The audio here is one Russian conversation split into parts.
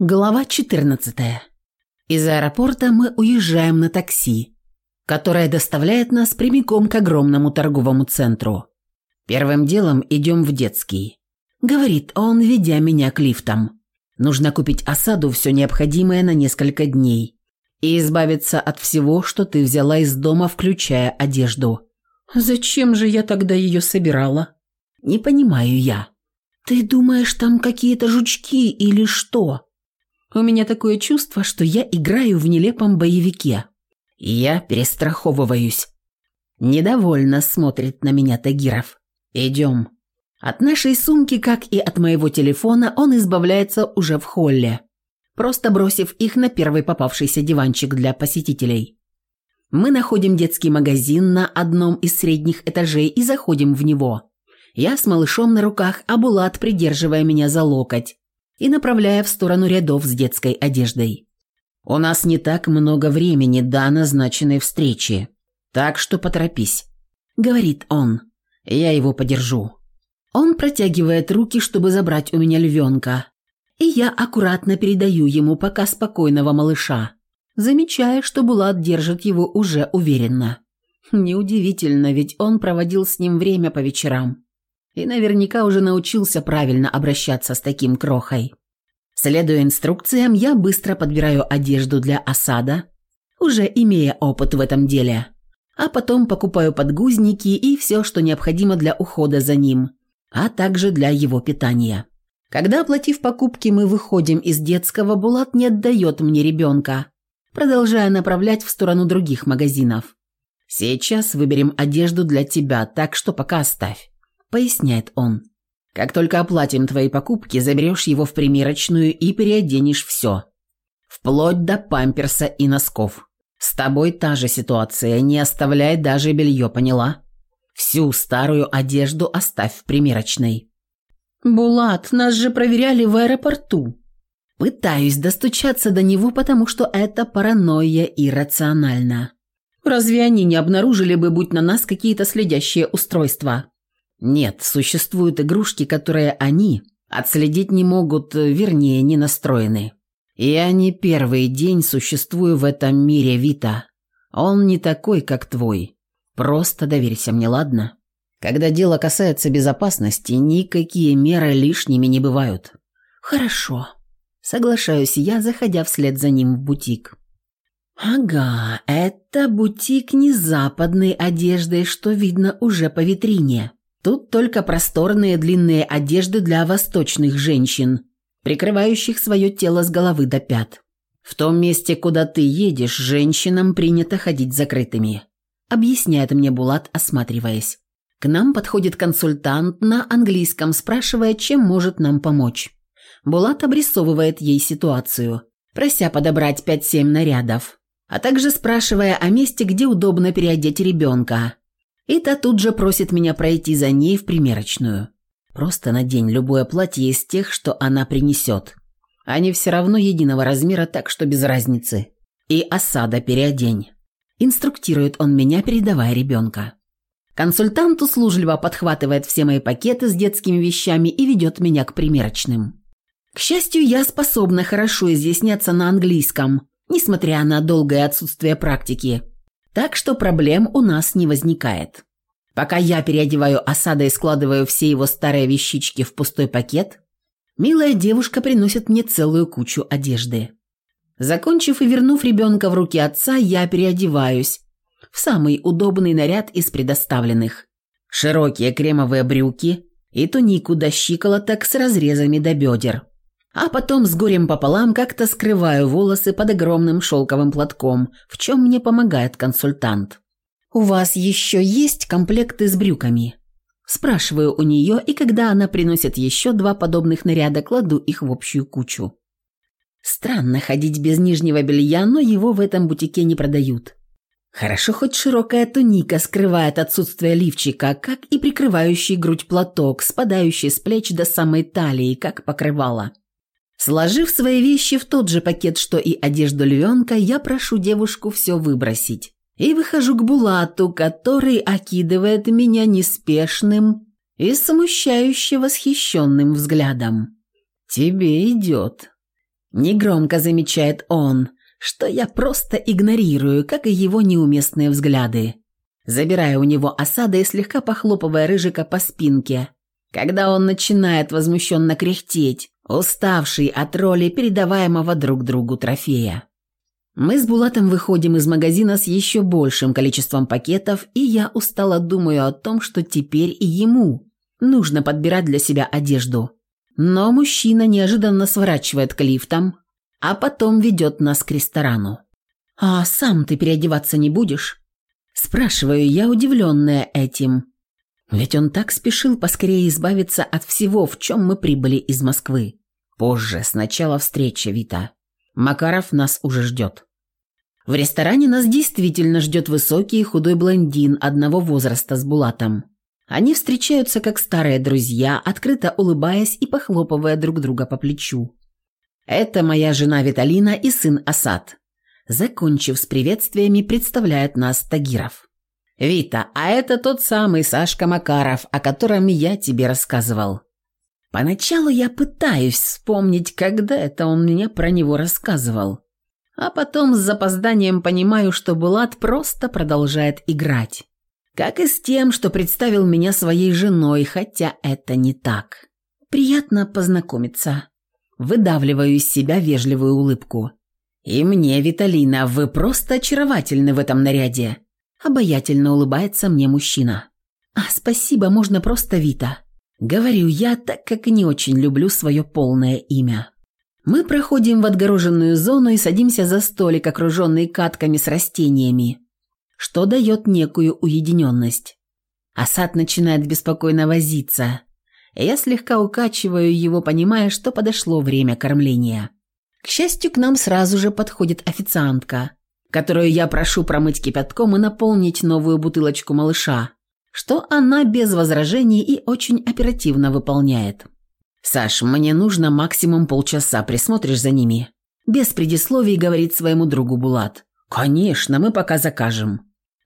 Глава 14. Из аэропорта мы уезжаем на такси, которое доставляет нас прямиком к огромному торговому центру. Первым делом идем в детский. Говорит он, ведя меня к лифтам. Нужно купить осаду все необходимое на несколько дней и избавиться от всего, что ты взяла из дома, включая одежду. Зачем же я тогда ее собирала? Не понимаю я. Ты думаешь, там какие-то жучки или что? У меня такое чувство, что я играю в нелепом боевике. Я перестраховываюсь. Недовольно смотрит на меня Тагиров. Идем. От нашей сумки, как и от моего телефона, он избавляется уже в холле, просто бросив их на первый попавшийся диванчик для посетителей. Мы находим детский магазин на одном из средних этажей и заходим в него. Я с малышом на руках, а Булат придерживая меня за локоть и направляя в сторону рядов с детской одеждой. «У нас не так много времени до назначенной встречи, так что поторопись», — говорит он. «Я его подержу». Он протягивает руки, чтобы забрать у меня львенка, и я аккуратно передаю ему пока спокойного малыша, замечая, что Булат держит его уже уверенно. Неудивительно, ведь он проводил с ним время по вечерам и наверняка уже научился правильно обращаться с таким крохой. Следуя инструкциям, я быстро подбираю одежду для осада, уже имея опыт в этом деле, а потом покупаю подгузники и все, что необходимо для ухода за ним, а также для его питания. Когда, оплатив покупки, мы выходим из детского, Булат не отдает мне ребенка, продолжая направлять в сторону других магазинов. «Сейчас выберем одежду для тебя, так что пока оставь поясняет он. Как только оплатим твои покупки, заберешь его в примерочную и переоденешь все. Вплоть до памперса и носков. С тобой та же ситуация, не оставляй даже белье, поняла? Всю старую одежду оставь в примерочной. «Булат, нас же проверяли в аэропорту». Пытаюсь достучаться до него, потому что это паранойя иррациональна. Разве они не обнаружили бы, будь на нас какие-то следящие устройства? Нет, существуют игрушки, которые они отследить не могут, вернее, не настроены. Я не первый день существую в этом мире, Вита. Он не такой, как твой. Просто доверься мне, ладно? Когда дело касается безопасности, никакие меры лишними не бывают. Хорошо. Соглашаюсь я, заходя вслед за ним в бутик. Ага, это бутик не западной одежды, что видно уже по витрине. Тут только просторные длинные одежды для восточных женщин, прикрывающих свое тело с головы до пят. В том месте, куда ты едешь, женщинам принято ходить закрытыми. Объясняет мне Булат, осматриваясь. К нам подходит консультант на английском, спрашивая, чем может нам помочь. Булат обрисовывает ей ситуацию, прося подобрать 5-7 нарядов, а также спрашивая о месте, где удобно переодеть ребенка, и та тут же просит меня пройти за ней в примерочную. Просто надень любое платье из тех, что она принесет. Они все равно единого размера, так что без разницы. И осада переодень. Инструктирует он меня, передавая ребенка. Консультант услужливо подхватывает все мои пакеты с детскими вещами и ведет меня к примерочным. К счастью, я способна хорошо изъясняться на английском, несмотря на долгое отсутствие практики – так что проблем у нас не возникает. Пока я переодеваю осада и складываю все его старые вещички в пустой пакет, милая девушка приносит мне целую кучу одежды. Закончив и вернув ребенка в руки отца, я переодеваюсь в самый удобный наряд из предоставленных. Широкие кремовые брюки и тунику до щиколоток с разрезами до бедер а потом с горем пополам как-то скрываю волосы под огромным шелковым платком, в чем мне помогает консультант. «У вас еще есть комплекты с брюками?» Спрашиваю у нее, и когда она приносит еще два подобных наряда, кладу их в общую кучу. Странно ходить без нижнего белья, но его в этом бутике не продают. Хорошо, хоть широкая туника скрывает отсутствие лифчика, как и прикрывающий грудь платок, спадающий с плеч до самой талии, как покрывало. Сложив свои вещи в тот же пакет, что и одежду львенка, я прошу девушку все выбросить. И выхожу к Булату, который окидывает меня неспешным и смущающе восхищенным взглядом. «Тебе идет». Негромко замечает он, что я просто игнорирую, как и его неуместные взгляды. Забирая у него осады и слегка похлопывая Рыжика по спинке, когда он начинает возмущенно кряхтеть, уставший от роли передаваемого друг другу трофея. Мы с Булатом выходим из магазина с еще большим количеством пакетов, и я устало думаю о том, что теперь и ему нужно подбирать для себя одежду. Но мужчина неожиданно сворачивает к лифтам, а потом ведет нас к ресторану. «А сам ты переодеваться не будешь?» Спрашиваю я, удивленная этим. Ведь он так спешил поскорее избавиться от всего, в чем мы прибыли из Москвы. Позже, сначала встреча, Вита. Макаров нас уже ждет. В ресторане нас действительно ждет высокий и худой блондин одного возраста с Булатом. Они встречаются как старые друзья, открыто улыбаясь и похлопывая друг друга по плечу. Это моя жена Виталина и сын Асад. Закончив с приветствиями, представляет нас Тагиров. «Вита, а это тот самый Сашка Макаров, о котором я тебе рассказывал. Поначалу я пытаюсь вспомнить, когда это он мне про него рассказывал. А потом с запозданием понимаю, что Булат просто продолжает играть. Как и с тем, что представил меня своей женой, хотя это не так. Приятно познакомиться. Выдавливаю из себя вежливую улыбку. «И мне, Виталина, вы просто очаровательны в этом наряде!» Обаятельно улыбается мне мужчина. «А спасибо, можно просто Вита. Говорю я, так как не очень люблю свое полное имя. Мы проходим в отгороженную зону и садимся за столик, окруженный катками с растениями, что дает некую уединенность. Асад начинает беспокойно возиться. Я слегка укачиваю его, понимая, что подошло время кормления. К счастью, к нам сразу же подходит официантка, которую я прошу промыть кипятком и наполнить новую бутылочку малыша что она без возражений и очень оперативно выполняет. «Саш, мне нужно максимум полчаса, присмотришь за ними?» Без предисловий говорит своему другу Булат. «Конечно, мы пока закажем».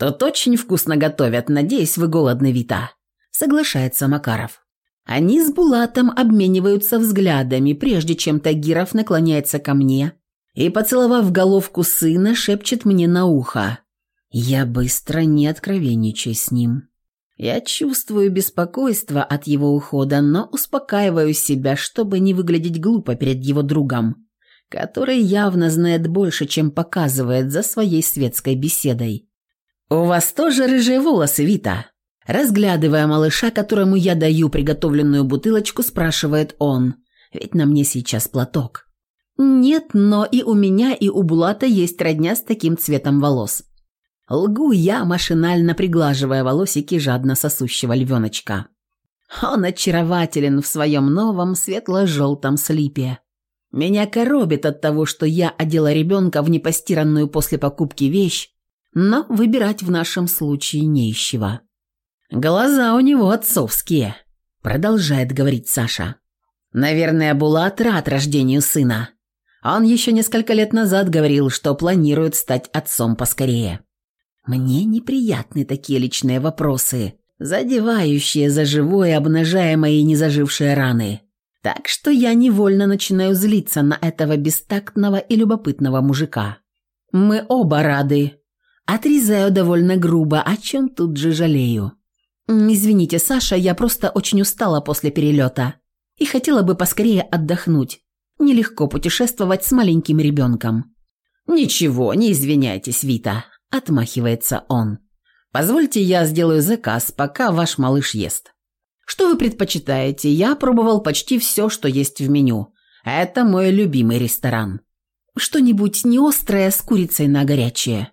«Тут очень вкусно готовят, надеюсь, вы голодны, Вита», соглашается Макаров. Они с Булатом обмениваются взглядами, прежде чем Тагиров наклоняется ко мне и, поцеловав головку сына, шепчет мне на ухо. «Я быстро не откровенничай с ним». Я чувствую беспокойство от его ухода, но успокаиваю себя, чтобы не выглядеть глупо перед его другом, который явно знает больше, чем показывает за своей светской беседой. «У вас тоже рыжие волосы, Вита?» Разглядывая малыша, которому я даю приготовленную бутылочку, спрашивает он, ведь на мне сейчас платок. «Нет, но и у меня, и у Булата есть родня с таким цветом волос». Лгу я, машинально приглаживая волосики жадно сосущего львеночка. Он очарователен в своем новом светло-желтом слипе. Меня коробит от того, что я одела ребенка в непостиранную после покупки вещь, но выбирать в нашем случае нечего. «Глаза у него отцовские», — продолжает говорить Саша. «Наверное, Булат рад рождению сына. Он еще несколько лет назад говорил, что планирует стать отцом поскорее». Мне неприятны такие личные вопросы, задевающие за живое, обнажая мои незажившие раны. Так что я невольно начинаю злиться на этого бестактного и любопытного мужика. Мы оба рады. Отрезаю довольно грубо, о чем тут же жалею. «Извините, Саша, я просто очень устала после перелета и хотела бы поскорее отдохнуть. Нелегко путешествовать с маленьким ребенком». «Ничего, не извиняйтесь, Вита. Отмахивается он. «Позвольте, я сделаю заказ, пока ваш малыш ест». «Что вы предпочитаете? Я пробовал почти все, что есть в меню. Это мой любимый ресторан. Что-нибудь не острое с курицей на горячее.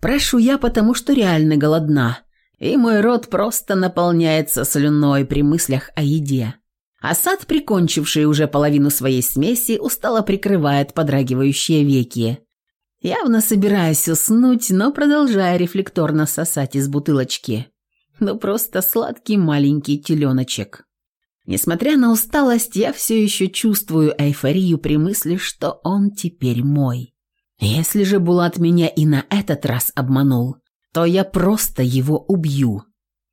Прошу я, потому что реально голодна, и мой рот просто наполняется слюной при мыслях о еде». Асад, прикончивший уже половину своей смеси, устало прикрывает подрагивающие веки явно собираясь уснуть, но продолжая рефлекторно сосать из бутылочки. Ну просто сладкий маленький теленочек. Несмотря на усталость, я все еще чувствую эйфорию при мысли, что он теперь мой. Если же Булат меня и на этот раз обманул, то я просто его убью.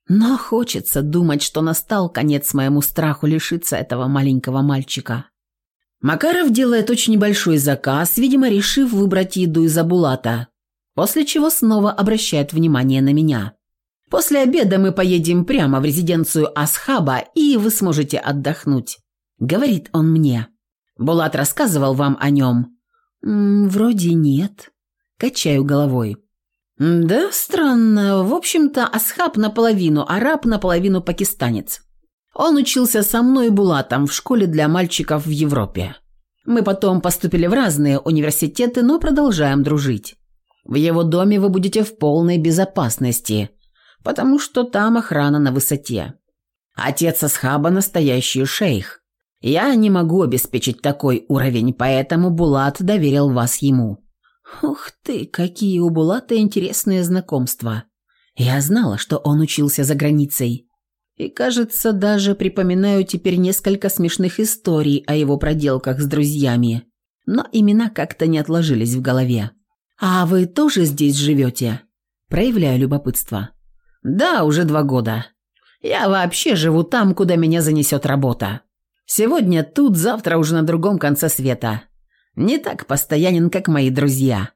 Но хочется думать, что настал конец моему страху лишиться этого маленького мальчика. Макаров делает очень большой заказ, видимо, решив выбрать еду из Абулата, после чего снова обращает внимание на меня. После обеда мы поедем прямо в резиденцию Асхаба, и вы сможете отдохнуть», — говорит он мне. «Булат рассказывал вам о нем?» «Вроде нет», — качаю головой. «Да, странно. В общем-то, Асхаб наполовину араб, наполовину пакистанец. Он учился со мной Булатом в школе для мальчиков в Европе. Мы потом поступили в разные университеты, но продолжаем дружить. В его доме вы будете в полной безопасности, потому что там охрана на высоте. Отец Асхаба настоящий шейх. Я не могу обеспечить такой уровень, поэтому Булат доверил вас ему. Ух ты, какие у Булата интересные знакомства. Я знала, что он учился за границей. И, кажется, даже припоминаю теперь несколько смешных историй о его проделках с друзьями. Но имена как-то не отложились в голове. «А вы тоже здесь живете?» Проявляю любопытство. «Да, уже два года. Я вообще живу там, куда меня занесет работа. Сегодня тут, завтра уже на другом конце света. Не так постоянен, как мои друзья.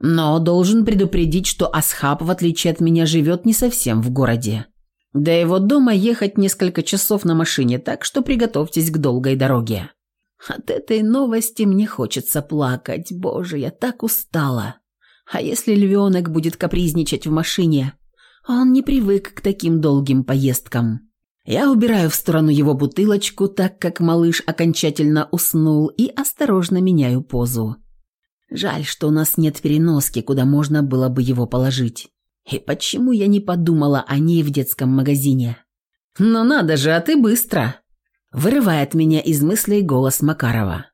Но должен предупредить, что Асхаб, в отличие от меня, живет не совсем в городе. До его дома ехать несколько часов на машине, так что приготовьтесь к долгой дороге. От этой новости мне хочется плакать. Боже, я так устала. А если львенок будет капризничать в машине, он не привык к таким долгим поездкам. Я убираю в сторону его бутылочку, так как малыш окончательно уснул, и осторожно меняю позу. Жаль, что у нас нет переноски, куда можно было бы его положить. И почему я не подумала о ней в детском магазине? «Ну надо же, а ты быстро!» Вырывает меня из мыслей голос Макарова.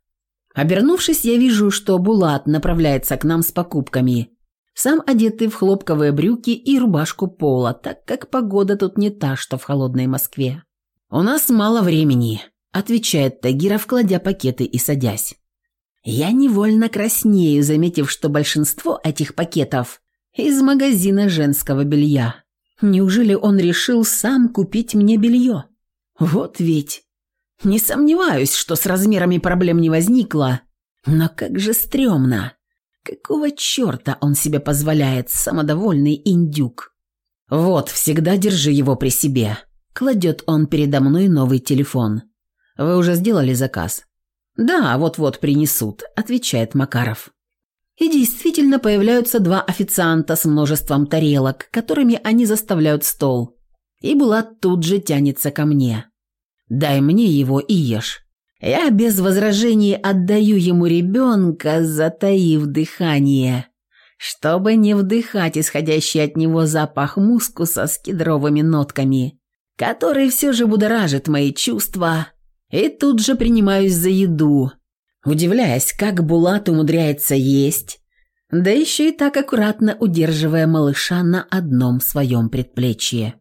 Обернувшись, я вижу, что Булат направляется к нам с покупками, сам одетый в хлопковые брюки и рубашку пола, так как погода тут не та, что в холодной Москве. «У нас мало времени», – отвечает Тагиров, кладя пакеты и садясь. Я невольно краснею, заметив, что большинство этих пакетов из магазина женского белья. Неужели он решил сам купить мне белье? Вот ведь. Не сомневаюсь, что с размерами проблем не возникло, но как же стрёмно. Какого черта он себе позволяет, самодовольный индюк? Вот, всегда держи его при себе. Кладет он передо мной новый телефон. Вы уже сделали заказ? Да, вот-вот принесут, отвечает Макаров. И действительно появляются два официанта с множеством тарелок, которыми они заставляют стол. И Булат тут же тянется ко мне. «Дай мне его и ешь». Я без возражений отдаю ему ребенка, затаив дыхание, чтобы не вдыхать исходящий от него запах мускуса с кедровыми нотками, который все же будоражит мои чувства, и тут же принимаюсь за еду, удивляясь, как Булат умудряется есть, да еще и так аккуратно удерживая малыша на одном своем предплечье.